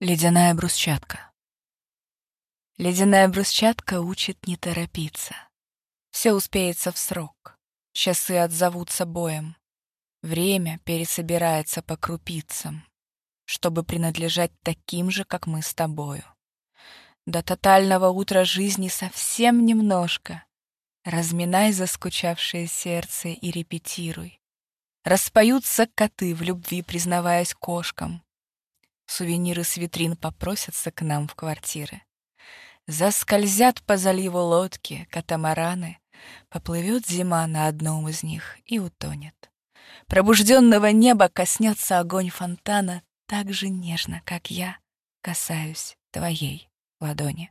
Ледяная брусчатка. Ледяная брусчатка учит не торопиться. Все успеется в срок. Часы отзовутся боем. Время пересобирается по крупицам, чтобы принадлежать таким же, как мы с тобою. До тотального утра жизни совсем немножко. Разминай заскучавшее сердце и репетируй. Распоются коты в любви, признаваясь кошкам. Сувениры с витрин попросятся к нам в квартиры. Заскользят по заливу лодки, катамараны. Поплывет зима на одном из них и утонет. Пробужденного неба коснется огонь фонтана так же нежно, как я касаюсь твоей ладони.